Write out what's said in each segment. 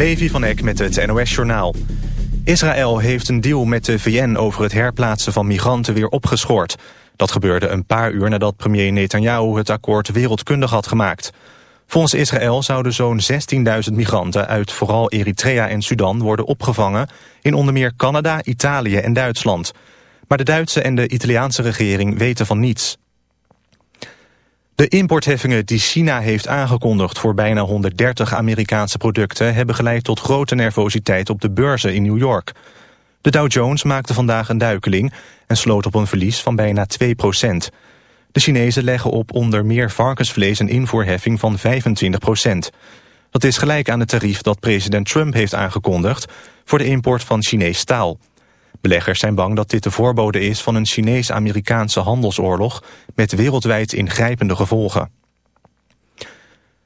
Levi van Eck met het NOS-journaal. Israël heeft een deal met de VN over het herplaatsen van migranten weer opgeschort. Dat gebeurde een paar uur nadat premier Netanyahu het akkoord wereldkundig had gemaakt. Volgens Israël zouden zo'n 16.000 migranten uit vooral Eritrea en Sudan worden opgevangen in onder meer Canada, Italië en Duitsland. Maar de Duitse en de Italiaanse regering weten van niets. De importheffingen die China heeft aangekondigd voor bijna 130 Amerikaanse producten hebben geleid tot grote nervositeit op de beurzen in New York. De Dow Jones maakte vandaag een duikeling en sloot op een verlies van bijna 2 procent. De Chinezen leggen op onder meer varkensvlees een invoerheffing van 25 procent. Dat is gelijk aan het tarief dat president Trump heeft aangekondigd voor de import van Chinees staal. Beleggers zijn bang dat dit de voorbode is van een Chinees-Amerikaanse handelsoorlog met wereldwijd ingrijpende gevolgen.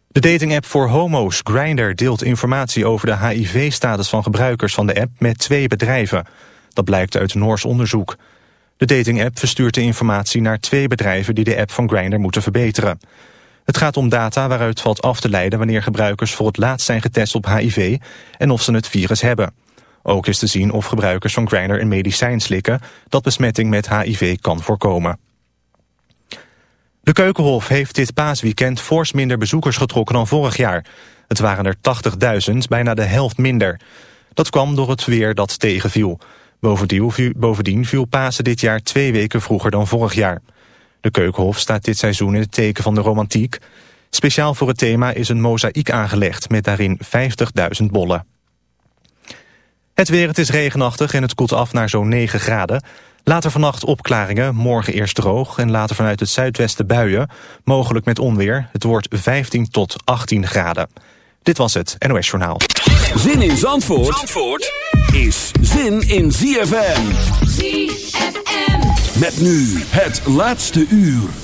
De datingapp voor homo's Grindr deelt informatie over de HIV-status van gebruikers van de app met twee bedrijven. Dat blijkt uit Noors onderzoek. De datingapp verstuurt de informatie naar twee bedrijven die de app van Grindr moeten verbeteren. Het gaat om data waaruit valt af te leiden wanneer gebruikers voor het laatst zijn getest op HIV en of ze het virus hebben. Ook is te zien of gebruikers van Grindr een medicijn slikken dat besmetting met HIV kan voorkomen. De Keukenhof heeft dit paasweekend fors minder bezoekers getrokken dan vorig jaar. Het waren er 80.000, bijna de helft minder. Dat kwam door het weer dat tegenviel. Bovendien viel Pasen dit jaar twee weken vroeger dan vorig jaar. De Keukenhof staat dit seizoen in het teken van de romantiek. Speciaal voor het thema is een mozaïek aangelegd met daarin 50.000 bollen. Het weer, het is regenachtig en het koelt af naar zo'n 9 graden. Later vannacht opklaringen, morgen eerst droog... en later vanuit het zuidwesten buien, mogelijk met onweer. Het wordt 15 tot 18 graden. Dit was het NOS Journaal. Zin in Zandvoort, Zandvoort is zin in ZFM. ZFM. Met nu het laatste uur.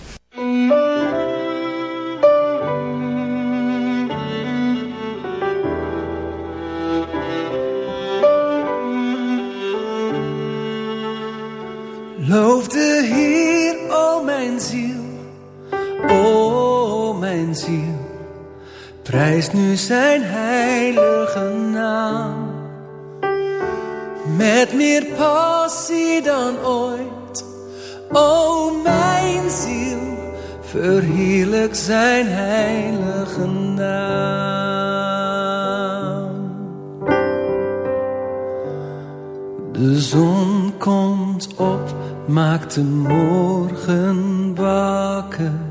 Nu zijn heilige naam. Met meer passie dan ooit, o mijn ziel. Verheerlijk zijn heilige naam. De zon komt op maakt de morgen wakker.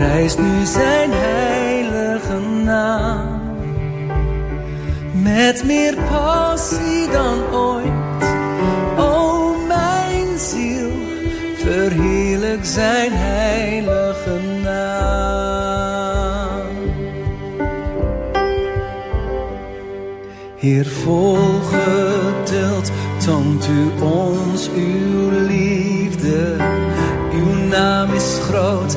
Prijs nu zijn heilige naam. Met meer passie dan ooit. O mijn ziel, verheerlijk zijn heilige naam. Heer, volgeduld toont u ons uw liefde. Uw naam is groot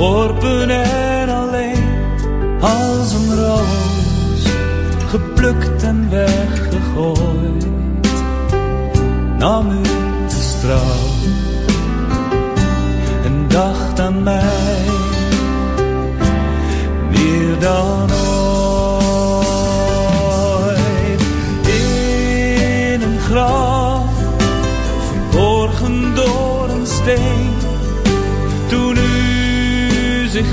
Verworpen en alleen, als een roos, geplukt en weggegooid, nam u de straf dacht aan mij. Meer dan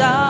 desire.